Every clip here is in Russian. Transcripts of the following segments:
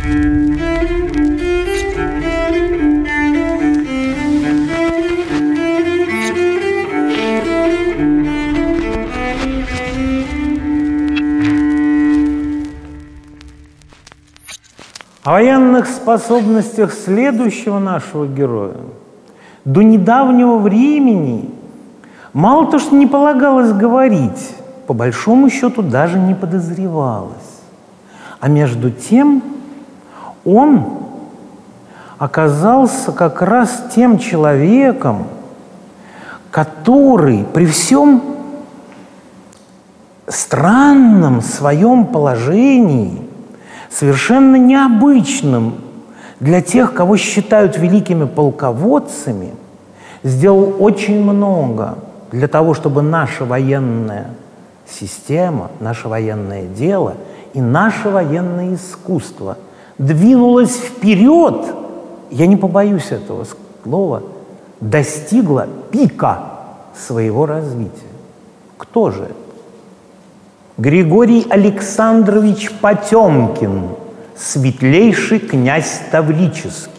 О военных способностях следующего нашего героя до недавнего времени мало то, что не полагалось говорить, по большому счету даже не подозревалось. А между тем он оказался как раз тем человеком, который при всем странном своем положении – совершенно необычным для тех, кого считают великими полководцами, сделал очень много для того, чтобы наша военная система, наше военное дело и наше военное искусство двинулось вперед, я не побоюсь этого слова, достигло пика своего развития. Кто же это? Григорий Александрович Потемкин, светлейший князь Таврический.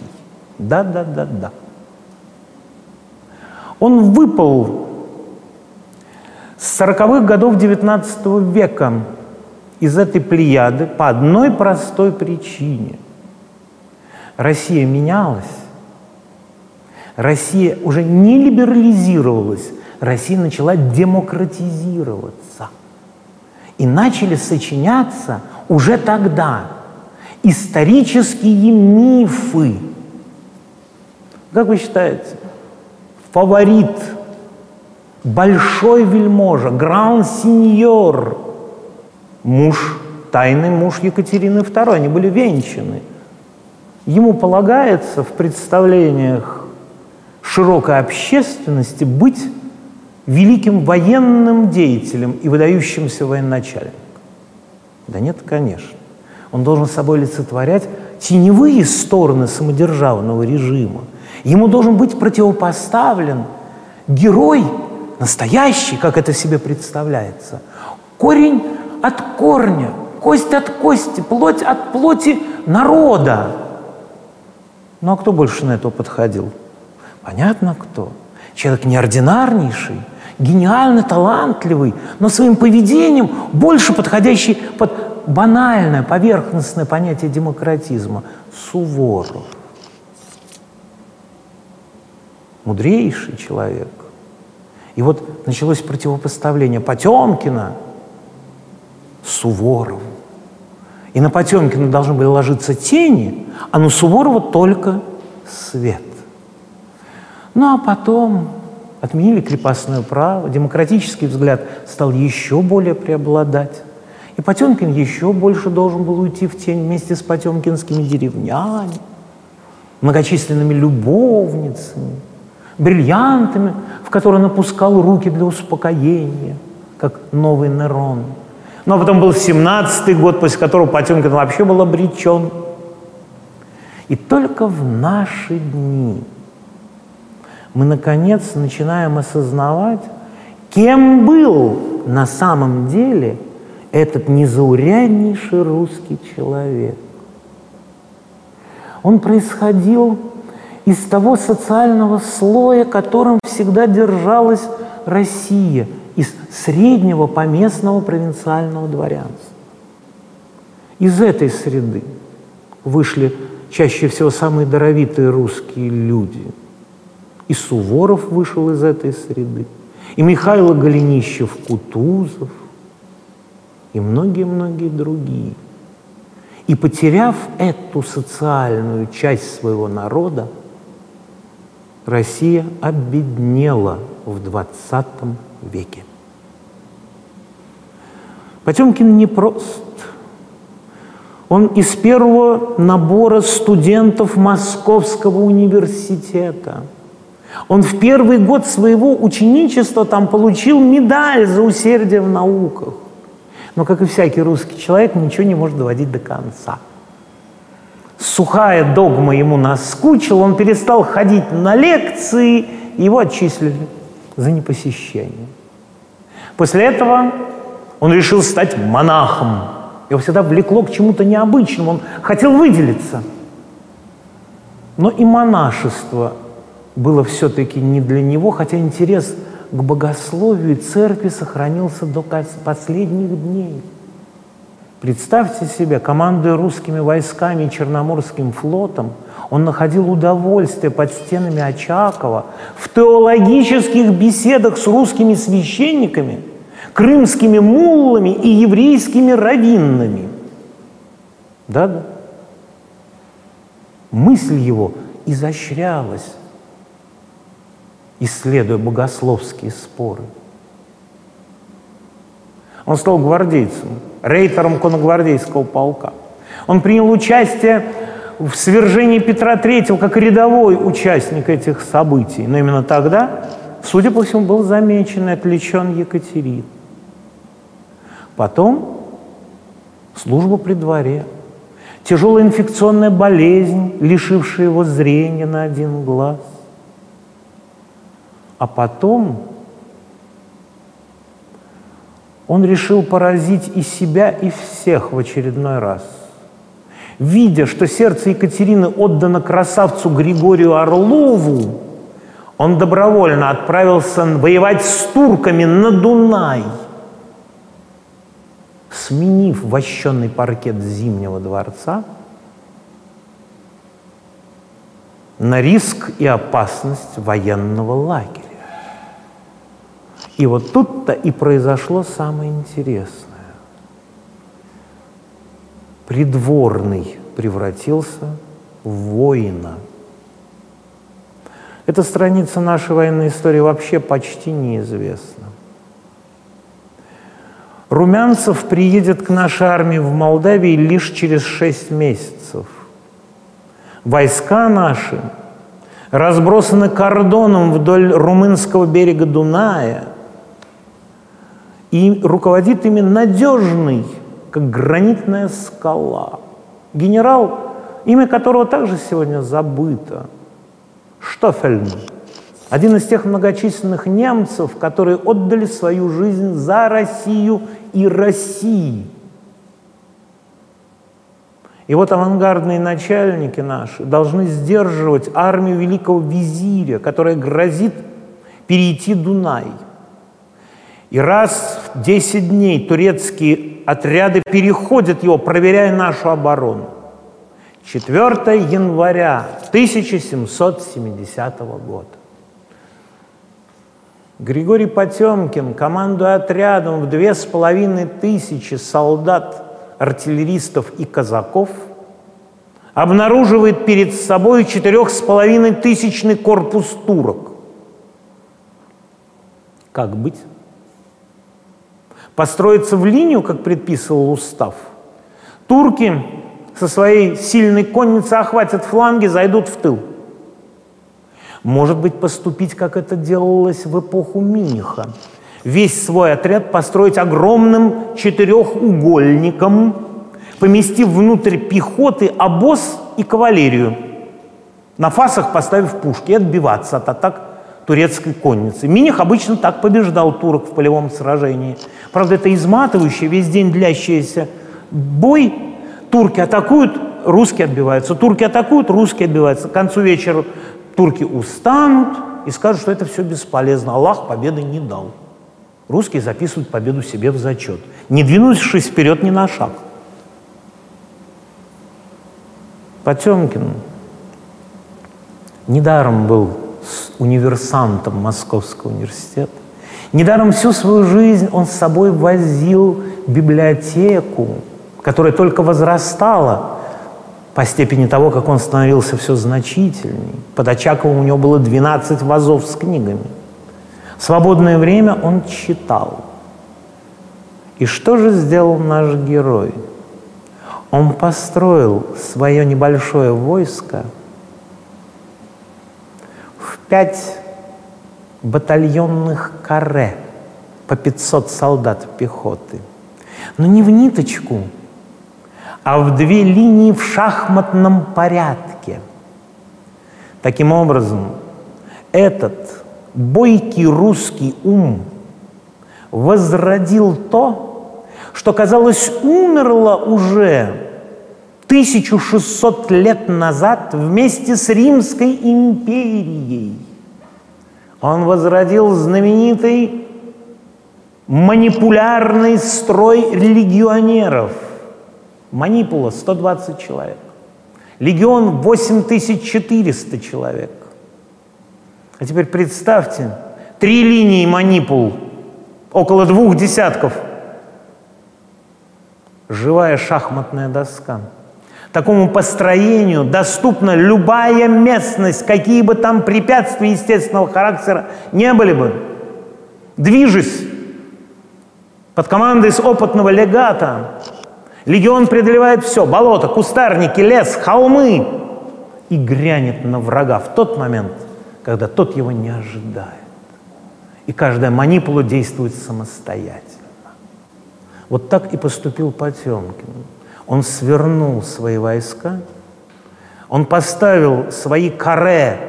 Да-да-да-да. Он выпал с 40-х годов XIX века из этой плеяды по одной простой причине. Россия менялась, Россия уже не либерализировалась, Россия начала демократизироваться – и начали сочиняться уже тогда исторические мифы. Как вы считаете, фаворит, большой вельможа, гран-сеньор, муж, тайный муж Екатерины II, они были венчаны. Ему полагается в представлениях широкой общественности быть великим военным деятелем и выдающимся военачальником? Да нет, конечно. Он должен собой олицетворять теневые стороны самодержавного режима. Ему должен быть противопоставлен герой, настоящий, как это себе представляется. Корень от корня, кость от кости, плоть от плоти народа. Ну а кто больше на это подходил? Понятно, кто. Человек неординарнейший, гениально талантливый, но своим поведением больше подходящий под банальное, поверхностное понятие демократизма. Суворов. Мудрейший человек. И вот началось противопоставление Потемкина Суворову. И на Потемкина должны были ложиться тени, а на Суворова только свет. Ну а потом отменили крепостное право, демократический взгляд стал еще более преобладать. И Потемкин еще больше должен был уйти в тень вместе с потемкинскими деревнями, многочисленными любовницами, бриллиантами, в которые напускал руки для успокоения, как новый Нерон. А потом был 17-й год, после которого Потемкин вообще был обречен. И только в наши дни – мы, наконец, начинаем осознавать, кем был на самом деле этот незауряднейший русский человек. Он происходил из того социального слоя, которым всегда держалась Россия, из среднего поместного провинциального дворянства. Из этой среды вышли чаще всего самые даровитые русские люди – и Суворов вышел из этой среды, и Михаил Голенищев-Кутузов, и многие-многие другие. И потеряв эту социальную часть своего народа, Россия обеднела в 20 веке. Потемкин непрост. Он из первого набора студентов Московского университета – он в первый год своего ученичества там получил медаль за усердие в науках. Но, как и всякий русский человек, ничего не может доводить до конца. Сухая догма ему наскучила, он перестал ходить на лекции, его отчислили за непосещение. После этого он решил стать монахом Его всегда влекло к чему-то необычному, он хотел выделиться. Но и монашество было все-таки не для него, хотя интерес к богословию и церкви сохранился до последних дней. Представьте себе, командуя русскими войсками и Черноморским флотом, он находил удовольствие под стенами Очакова в теологических беседах с русскими священниками, крымскими муллами и еврейскими раввинами. Да-да. Мысль его изощрялась, исследуя богословские споры. Он стал гвардейцем, рейтером конногвардейского полка. Он принял участие в свержении Петра III как рядовой участник этих событий. Но именно тогда, судя по всему, был замечен и отвлечен Екатерин. Потом служба при дворе, тяжелая инфекционная болезнь, лишившая его зрения на один глаз. А потом он решил поразить и себя, и всех в очередной раз. Видя, что сердце Екатерины отдано красавцу Григорию Орлову, он добровольно отправился воевать с турками на Дунай, сменив вощенный паркет Зимнего дворца на риск и опасность военного лагеря. И вот тут-то и произошло самое интересное. Придворный превратился в воина. Эта страница нашей военной истории вообще почти неизвестна. Румянцев приедет к нашей армии в Молдавии лишь через шесть месяцев. Войска наши разбросаны кордоном вдоль румынского берега Дуная – и руководит ими надежный, как гранитная скала. Генерал, имя которого также сегодня забыто, Штофельн. Один из тех многочисленных немцев, которые отдали свою жизнь за Россию и России. И вот авангардные начальники наши должны сдерживать армию великого визиря, которая грозит перейти Дунай – и раз в 10 дней турецкие отряды переходят его, проверяя нашу оборону. 4 января 1770 года. Григорий Потемкин, командуя отрядом в две с половиной тысячи солдат, артиллеристов и казаков, обнаруживает перед собой четырех с половиной тысячный корпус турок. Как быть? Построиться в линию, как предписывал устав. Турки со своей сильной конницей охватят фланги, зайдут в тыл. Может быть, поступить, как это делалось в эпоху Миниха. Весь свой отряд построить огромным четырехугольником, поместив внутрь пехоты обоз и кавалерию. На фасах поставив пушки и отбиваться от атак турецкой конницы. Миних обычно так побеждал турок в полевом сражении. Правда, это изматывающий, весь день длящийся бой. Турки атакуют, русские отбиваются. Турки атакуют, русские отбиваются. К концу вечера турки устанут и скажут, что это все бесполезно. Аллах победы не дал. Русские записывают победу себе в зачет, не двинувшись вперед ни на шаг. Потемкин недаром был универсантом Московского университета. Недаром всю свою жизнь он с собой возил библиотеку, которая только возрастала по степени того, как он становился все значительней. Под Очаковым у него было 12 вазов с книгами. В свободное время он читал. И что же сделал наш герой? Он построил свое небольшое войско – пять батальонных каре по 500 солдат пехоты. Но не в ниточку, а в две линии в шахматном порядке. Таким образом, этот бойкий русский ум возродил то, что, казалось, умерло уже 1600 лет назад вместе с Римской империей. Он возродил знаменитый манипулярный строй легионеров. Манипула 120 человек. Легион 8400 человек. А теперь представьте, три линии манипул, около двух десятков. Живая шахматная доска. Такому построению доступна любая местность, какие бы там препятствия естественного характера не были бы. Движись под командой с опытного легата, легион преодолевает все, болото, кустарники, лес, холмы, и грянет на врага в тот момент, когда тот его не ожидает. И каждая манипула действует самостоятельно. Вот так и поступил Потемкин. Он свернул свои войска, он поставил свои каре,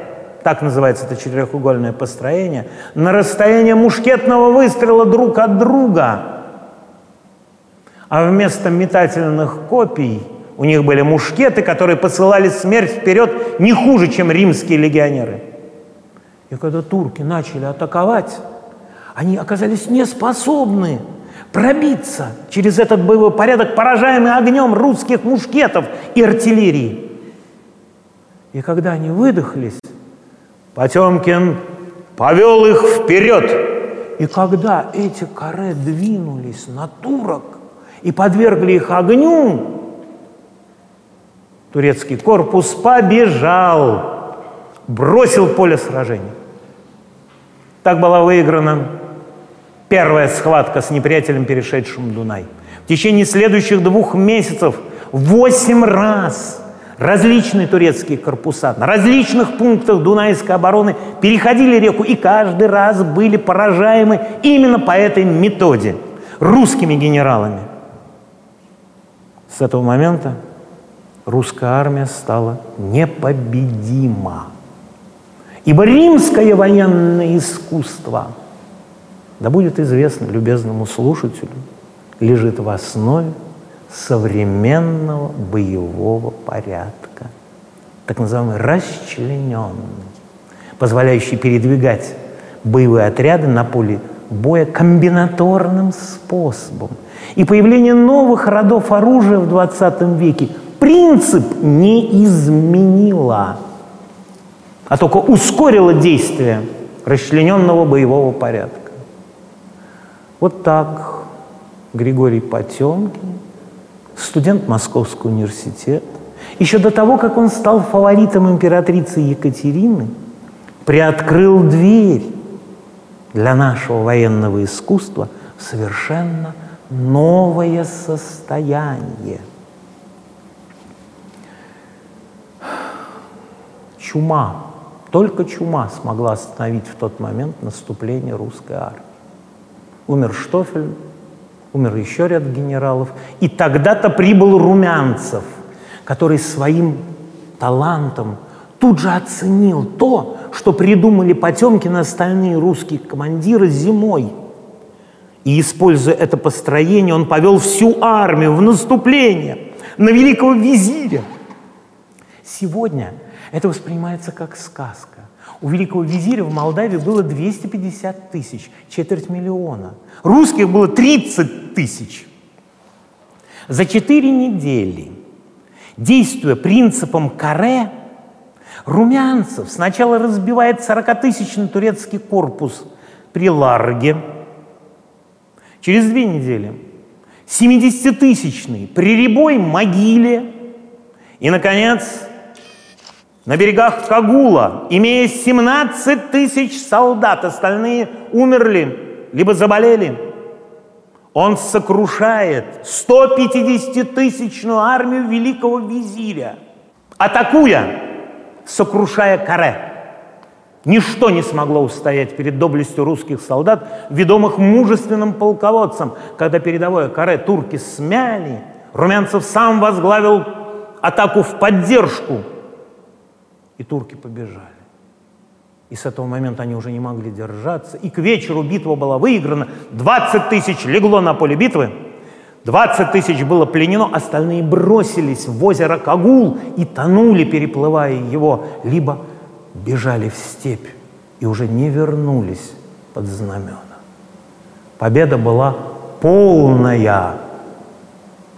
так называется это четырехугольное построение, на расстояние мушкетного выстрела друг от друга. А вместо метательных копий у них были мушкеты, которые посылали смерть вперед не хуже, чем римские легионеры. И когда турки начали атаковать, они оказались неспособны пробиться через этот боевой порядок, поражаемый огнем русских мушкетов и артиллерии. И когда они выдохлись, Потемкин повел их вперед. И когда эти каре двинулись на турок и подвергли их огню, турецкий корпус побежал, бросил поле сражения. Так была выиграна Первая схватка с неприятелем, перешедшим Дунай. В течение следующих двух месяцев восемь раз различные турецкие корпуса на различных пунктах Дунайской обороны переходили реку и каждый раз были поражаемы именно по этой методе русскими генералами. С этого момента русская армия стала непобедима. Ибо римское военное искусство – да будет известно любезному слушателю, лежит в основе современного боевого порядка, так называемый расчлененный, позволяющий передвигать боевые отряды на поле боя комбинаторным способом. И появление новых родов оружия в 20 веке принцип не изменило, а только ускорило действие расчлененного боевого порядка. Вот так Григорий Потемкин, студент Московского университета, еще до того, как он стал фаворитом императрицы Екатерины, приоткрыл дверь для нашего военного искусства в совершенно новое состояние. Чума, только чума смогла остановить в тот момент наступление русской армии. Умер Штофель, умер еще ряд генералов. И тогда-то прибыл Румянцев, который своим талантом тут же оценил то, что придумали Потемкин и остальные русские командиры зимой. И, используя это построение, он повел всю армию в наступление на великого визиря. Сегодня это воспринимается как сказка. У великого визиря в Молдавии было 250 тысяч, четверть миллиона. Русских было 30 тысяч. За четыре недели, действуя принципом каре, Румянцев сначала разбивает 40-тысячный турецкий корпус при Ларге. Через две недели 70-тысячный при Рябой могиле. И, наконец, на берегах Кагула, имея 17 тысяч солдат, остальные умерли, либо заболели. Он сокрушает 150-тысячную армию великого визиря, атакуя, сокрушая каре. Ничто не смогло устоять перед доблестью русских солдат, ведомых мужественным полководцем. Когда передовое каре турки смяли, Румянцев сам возглавил атаку в поддержку – и турки побежали. И с этого момента они уже не могли держаться. И к вечеру битва была выиграна. 20 тысяч легло на поле битвы. 20 тысяч было пленено, остальные бросились в озеро Кагул и тонули, переплывая его, либо бежали в степь и уже не вернулись под знамена. Победа была полная,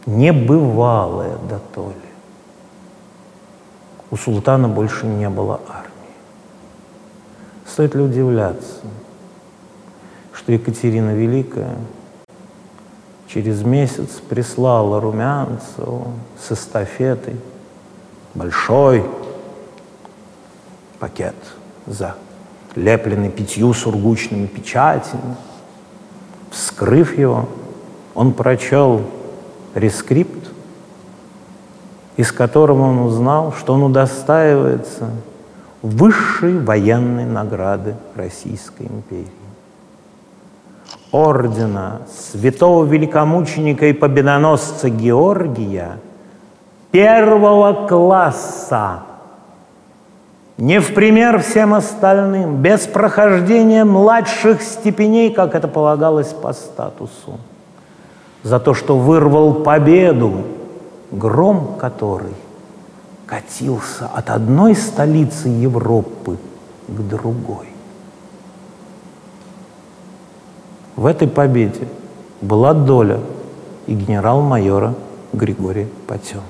небывалая до толи. У султана больше не было армии. Стоит ли удивляться, что Екатерина Великая через месяц прислала Румянцеву с эстафетой большой пакет залепленный пятью сургучными печатями. Вскрыв его, он прочел рескрипт, из которого он узнал, что он удостаивается высшей военной награды Российской империи. Ордена святого великомученика и победоносца Георгия первого класса, не в пример всем остальным, без прохождения младших степеней, как это полагалось по статусу, за то, что вырвал победу, гром которой катился от одной столицы Европы к другой. В этой победе была доля и генерал-майора Григория Потемкина.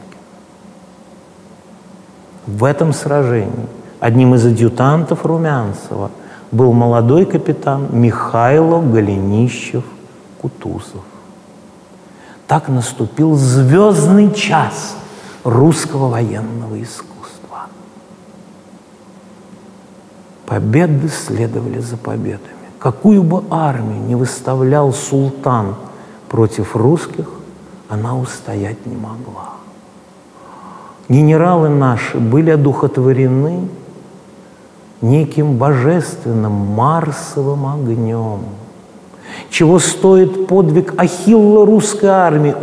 В этом сражении одним из адъютантов Румянцева был молодой капитан Михайло Голенищев-Кутузов. Так наступил звездный час русского военного искусства. Победы следовали за победами. Какую бы армию не выставлял султан против русских, она устоять не могла. Генералы наши были одухотворены неким божественным марсовым огнем. Чего стоит подвиг Ахилла русской армии,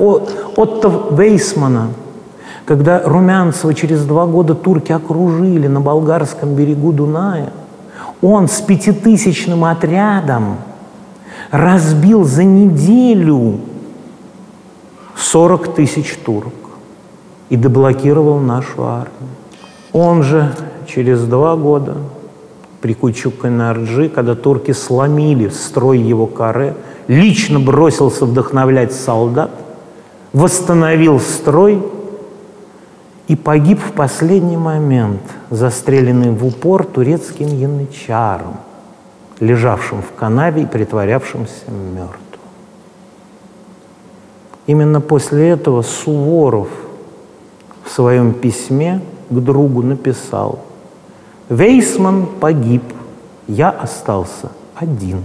Отто Вейсмана, когда Румянцева через два года турки окружили на болгарском берегу Дуная, он с пятитысячным отрядом разбил за неделю 40 тысяч турок и деблокировал нашу армию. Он же через два года при Кучук-Кайнарджи, когда турки сломили строй его каре, лично бросился вдохновлять солдат, восстановил строй и погиб в последний момент, застреленный в упор турецким янычаром, лежавшим в канаве и притворявшимся мертвым. Именно после этого Суворов в своем письме к другу написал «Вейсман погиб, я остался один».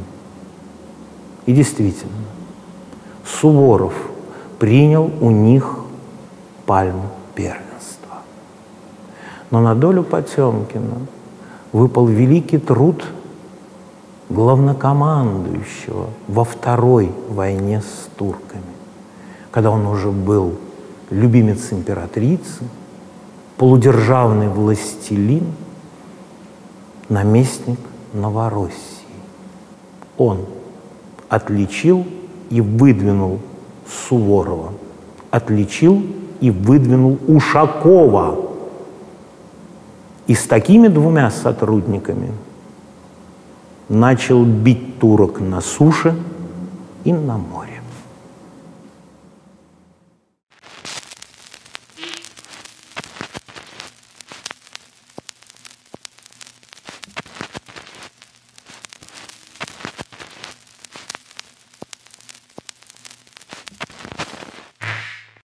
И действительно, Суворов принял у них пальму первой. Но на долю Потемкина выпал великий труд главнокомандующего во второй войне с турками, когда он уже был любимец императрицы, полудержавный властелин, наместник Новороссии. Он отличил и выдвинул Суворова, отличил и выдвинул Ушакова – и с такими двумя сотрудниками начал бить турок на суше и на море.